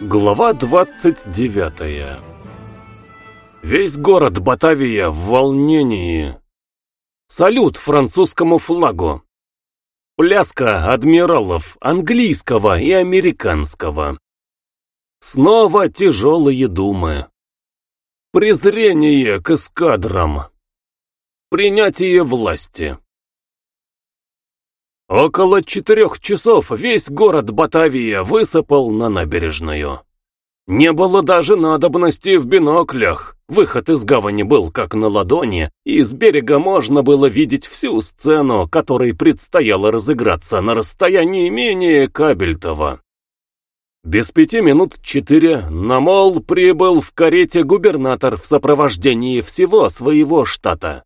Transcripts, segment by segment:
Глава 29 Весь город Батавия в волнении. Салют французскому флагу. Пляска адмиралов английского и американского. Снова тяжелые думы. Презрение к эскадрам. Принятие власти. Около четырех часов весь город Батавия высыпал на набережную. Не было даже надобности в биноклях. Выход из гавани был как на ладони, и с берега можно было видеть всю сцену, которой предстояло разыграться на расстоянии менее Кабельтова. Без пяти минут четыре на мол прибыл в карете губернатор в сопровождении всего своего штата.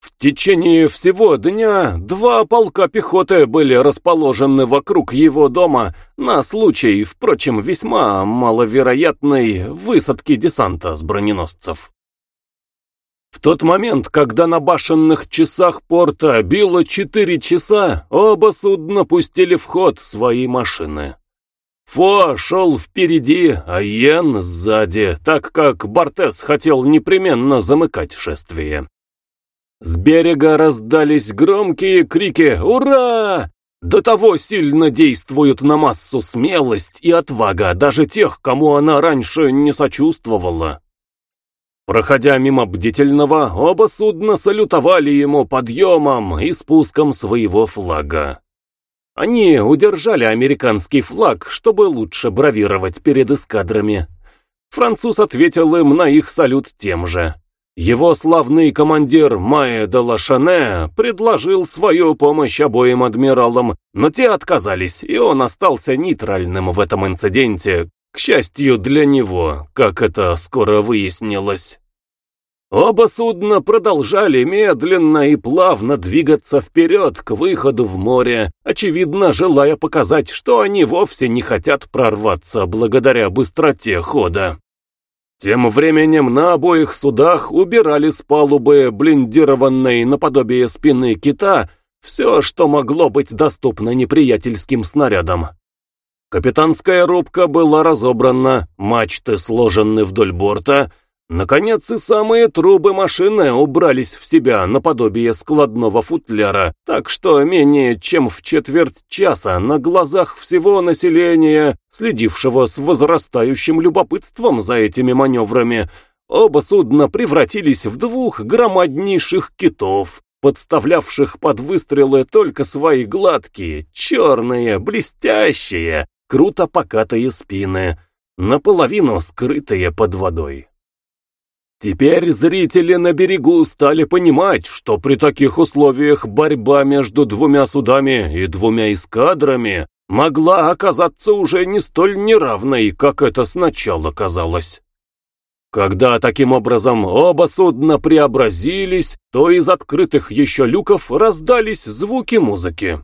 В течение всего дня два полка пехоты были расположены вокруг его дома на случай, впрочем, весьма маловероятной высадки десанта с броненосцев. В тот момент, когда на башенных часах порта било четыре часа, оба судна пустили в ход свои машины. Фо шел впереди, а Йен сзади, так как Бортес хотел непременно замыкать шествие. С берега раздались громкие крики «Ура!». До того сильно действуют на массу смелость и отвага даже тех, кому она раньше не сочувствовала. Проходя мимо бдительного, оба судна салютовали ему подъемом и спуском своего флага. Они удержали американский флаг, чтобы лучше бравировать перед эскадрами. Француз ответил им на их салют тем же. Его славный командир Майе де Лашане предложил свою помощь обоим адмиралам, но те отказались, и он остался нейтральным в этом инциденте, к счастью для него, как это скоро выяснилось. Оба судна продолжали медленно и плавно двигаться вперед к выходу в море, очевидно желая показать, что они вовсе не хотят прорваться благодаря быстроте хода. Тем временем на обоих судах убирали с палубы блиндированной наподобие спины кита все, что могло быть доступно неприятельским снарядам. Капитанская рубка была разобрана, мачты сложены вдоль борта, Наконец и самые трубы машины убрались в себя наподобие складного футляра, так что менее чем в четверть часа на глазах всего населения, следившего с возрастающим любопытством за этими маневрами, оба судна превратились в двух громаднейших китов, подставлявших под выстрелы только свои гладкие, черные, блестящие, круто покатые спины, наполовину скрытые под водой. Теперь зрители на берегу стали понимать, что при таких условиях борьба между двумя судами и двумя эскадрами могла оказаться уже не столь неравной, как это сначала казалось. Когда таким образом оба судна преобразились, то из открытых еще люков раздались звуки музыки.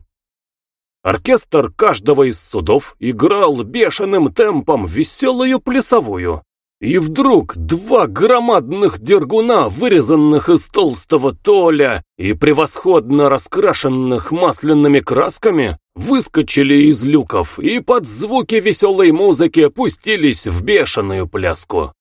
Оркестр каждого из судов играл бешеным темпом веселую плясовую, и вдруг два громадных дергуна, вырезанных из толстого толя и превосходно раскрашенных масляными красками, выскочили из люков и под звуки веселой музыки пустились в бешеную пляску.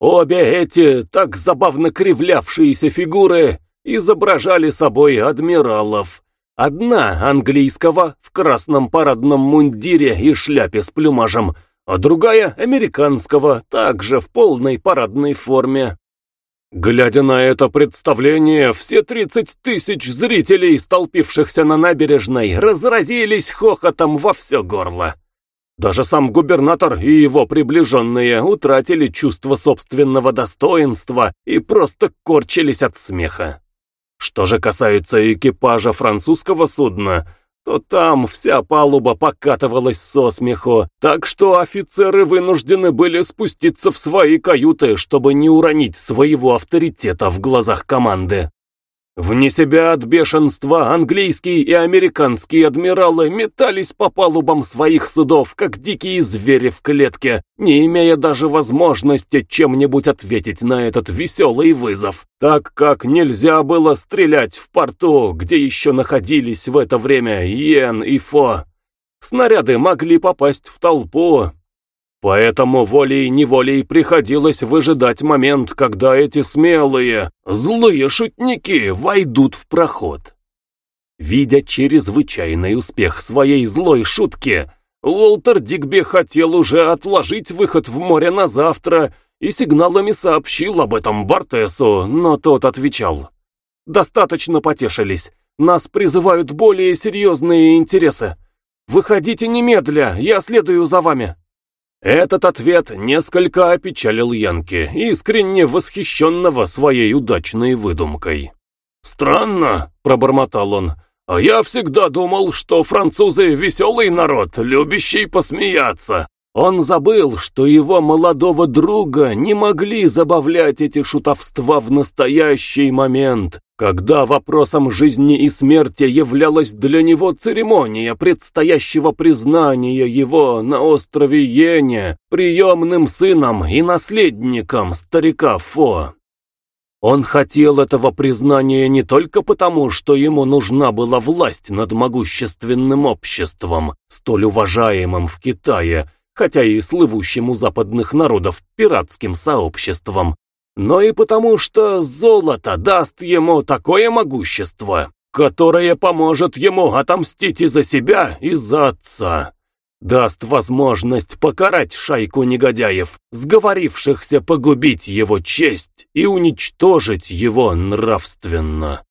Обе эти так забавно кривлявшиеся фигуры изображали собой адмиралов. Одна английского в красном парадном мундире и шляпе с плюмажем, а другая американского, также в полной парадной форме. Глядя на это представление, все 30 тысяч зрителей, столпившихся на набережной, разразились хохотом во все горло. Даже сам губернатор и его приближенные утратили чувство собственного достоинства и просто корчились от смеха. Что же касается экипажа французского судна, то там вся палуба покатывалась со смеху, так что офицеры вынуждены были спуститься в свои каюты, чтобы не уронить своего авторитета в глазах команды. Вне себя от бешенства английские и американские адмиралы метались по палубам своих судов, как дикие звери в клетке, не имея даже возможности чем-нибудь ответить на этот веселый вызов, так как нельзя было стрелять в порту, где еще находились в это время Йен и Фо. Снаряды могли попасть в толпу, Поэтому волей-неволей приходилось выжидать момент, когда эти смелые, злые шутники войдут в проход. Видя чрезвычайный успех своей злой шутки, Уолтер Дигби хотел уже отложить выход в море на завтра и сигналами сообщил об этом Бартесу, но тот отвечал. «Достаточно потешились. Нас призывают более серьезные интересы. Выходите немедля, я следую за вами». Этот ответ несколько опечалил Янки, искренне восхищенного своей удачной выдумкой. «Странно», — пробормотал он, — «а я всегда думал, что французы веселый народ, любящий посмеяться». Он забыл, что его молодого друга не могли забавлять эти шутовства в настоящий момент, когда вопросом жизни и смерти являлась для него церемония предстоящего признания его на острове Йене приемным сыном и наследником старика Фо. Он хотел этого признания не только потому, что ему нужна была власть над могущественным обществом, столь уважаемым в Китае, хотя и слывущим у западных народов пиратским сообществом, но и потому, что золото даст ему такое могущество, которое поможет ему отомстить и за себя, и за отца. Даст возможность покарать шайку негодяев, сговорившихся погубить его честь и уничтожить его нравственно.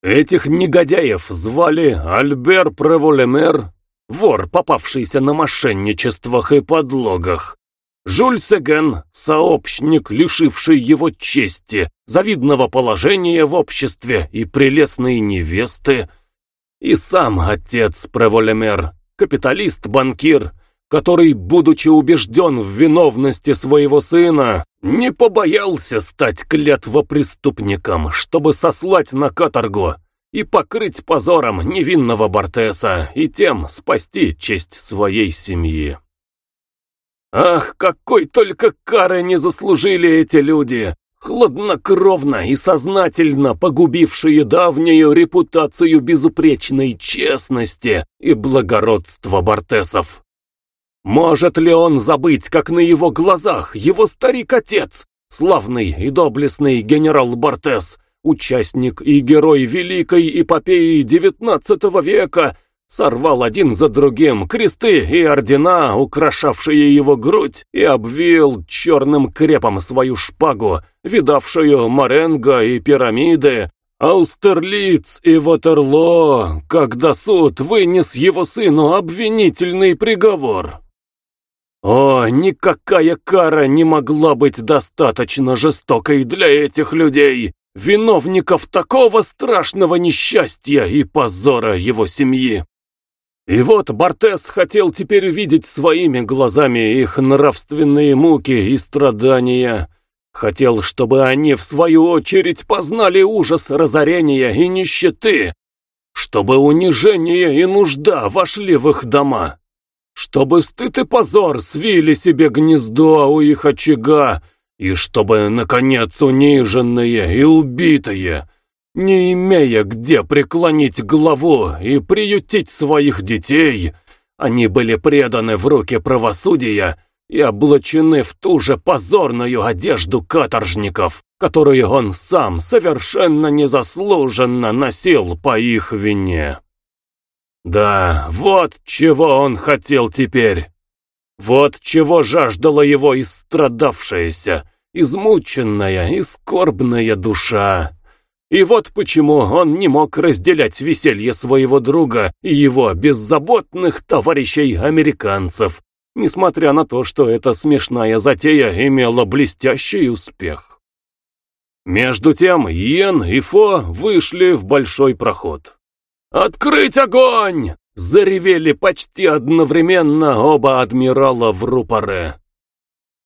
Этих негодяев звали Альбер Преволемер, вор, попавшийся на мошенничествах и подлогах. Жюль Сеген, сообщник, лишивший его чести, завидного положения в обществе и прелестной невесты. И сам отец Преволемер, капиталист-банкир, который, будучи убежден в виновности своего сына, не побоялся стать клятвопреступником, чтобы сослать на каторгу и покрыть позором невинного Бартеса и тем спасти честь своей семьи. Ах, какой только кары не заслужили эти люди, хладнокровно и сознательно погубившие давнюю репутацию безупречной честности и благородства Бартесов. Может ли он забыть, как на его глазах его старик-отец, славный и доблестный генерал Бартес, участник и герой великой эпопеи XIX века, сорвал один за другим кресты и ордена, украшавшие его грудь, и обвил черным крепом свою шпагу, видавшую Маренго и пирамиды, Аустерлиц и Ватерлоо, когда суд вынес его сыну обвинительный приговор. О, никакая кара не могла быть достаточно жестокой для этих людей, виновников такого страшного несчастья и позора его семьи. И вот Бортес хотел теперь видеть своими глазами их нравственные муки и страдания. Хотел, чтобы они, в свою очередь, познали ужас разорения и нищеты, чтобы унижение и нужда вошли в их дома, чтобы стыд и позор свили себе гнездо у их очага, и чтобы, наконец, униженные и убитые, не имея где преклонить голову и приютить своих детей, они были преданы в руки правосудия и облачены в ту же позорную одежду каторжников, которую он сам совершенно незаслуженно носил по их вине. Да, вот чего он хотел теперь. Вот чего жаждала его истрадавшаяся, измученная и скорбная душа. И вот почему он не мог разделять веселье своего друга и его беззаботных товарищей-американцев, несмотря на то, что эта смешная затея имела блестящий успех. Между тем Йен и Фо вышли в большой проход. «Открыть огонь!» — заревели почти одновременно оба адмирала в рупоре.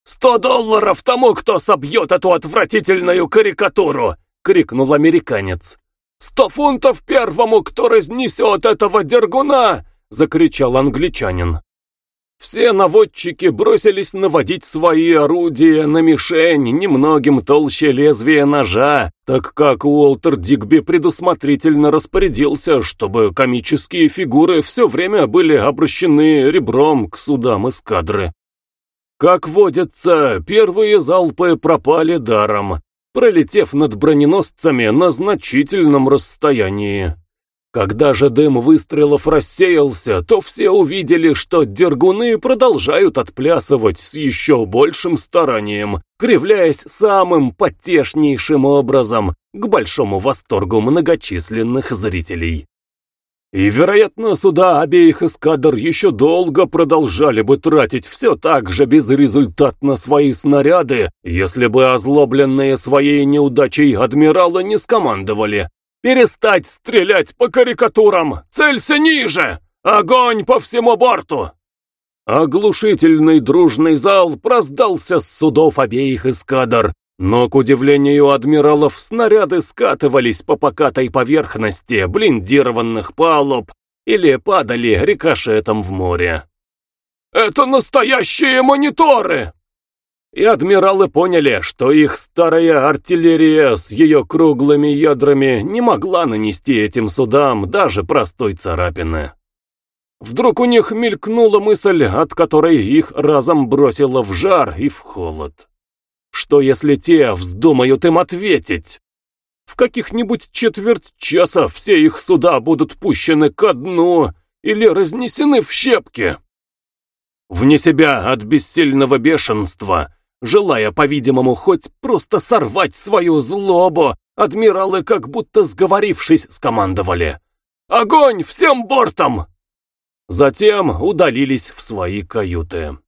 «Сто долларов тому, кто собьет эту отвратительную карикатуру!» — крикнул американец. «Сто фунтов первому, кто разнесет этого дергуна!» — закричал англичанин. Все наводчики бросились наводить свои орудия на мишень немногим толще лезвия ножа, так как Уолтер Дигби предусмотрительно распорядился, чтобы комические фигуры все время были обращены ребром к судам эскадры. Как водится, первые залпы пропали даром, пролетев над броненосцами на значительном расстоянии. Когда же дым выстрелов рассеялся, то все увидели, что дергуны продолжают отплясывать с еще большим старанием, кривляясь самым потешнейшим образом, к большому восторгу многочисленных зрителей. И, вероятно, суда обеих эскадр еще долго продолжали бы тратить все так же безрезультатно свои снаряды, если бы озлобленные своей неудачей адмиралы не скомандовали Перестать стрелять по карикатурам! Целься ниже! Огонь по всему борту!» Оглушительный дружный зал раздался с судов обеих эскадр, но, к удивлению адмиралов, снаряды скатывались по покатой поверхности блиндированных палуб или падали рикошетом в море. «Это настоящие мониторы!» И адмиралы поняли, что их старая артиллерия с ее круглыми ядрами не могла нанести этим судам даже простой царапины. Вдруг у них мелькнула мысль, от которой их разом бросило в жар и в холод. Что если те вздумают им ответить? В каких-нибудь четверть часа все их суда будут пущены ко дну или разнесены в щепки. Вне себя от бессильного бешенства, желая, по-видимому, хоть просто сорвать свою злобу, адмиралы, как будто сговорившись, скомандовали «Огонь всем бортом!» Затем удалились в свои каюты.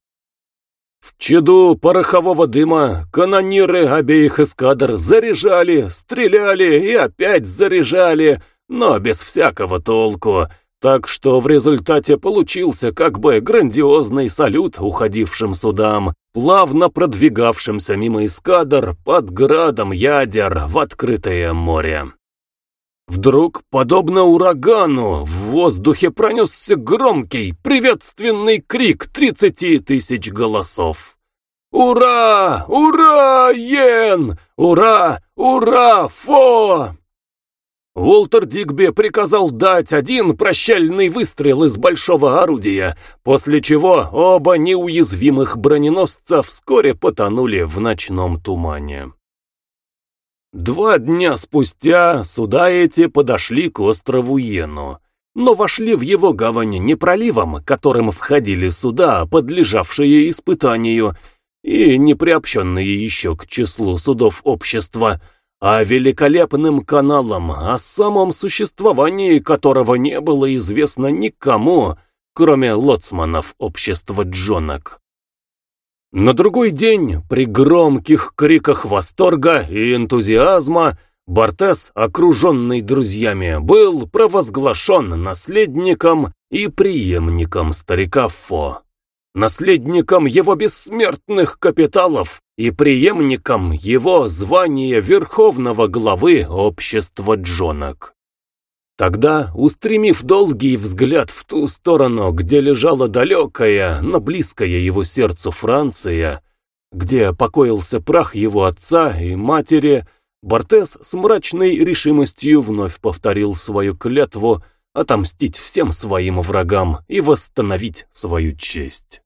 В чаду порохового дыма канониры обеих эскадр заряжали, стреляли и опять заряжали, но без всякого толку, так что в результате получился как бы грандиозный салют уходившим судам, плавно продвигавшимся мимо эскадр под градом ядер в открытое море. Вдруг, подобно урагану, в воздухе пронесся громкий, приветственный крик тридцати тысяч голосов. «Ура! Ура, Йен! Ура! Ура, Фо!» Уолтер Дигби приказал дать один прощальный выстрел из большого орудия, после чего оба неуязвимых броненосца вскоре потонули в ночном тумане. Два дня спустя суда эти подошли к острову Йену, но вошли в его гавань не проливом, которым входили суда, подлежавшие испытанию, и не приобщенные еще к числу судов общества, а великолепным каналом, о самом существовании которого не было известно никому, кроме лоцманов общества джонок. На другой день, при громких криках восторга и энтузиазма, Бортес, окруженный друзьями, был провозглашен наследником и преемником старика Фо наследником его бессмертных капиталов и преемником его звания верховного главы общества джонок. Тогда, устремив долгий взгляд в ту сторону, где лежала далекая, но близкая его сердцу Франция, где покоился прах его отца и матери, Бортес с мрачной решимостью вновь повторил свою клятву отомстить всем своим врагам и восстановить свою честь.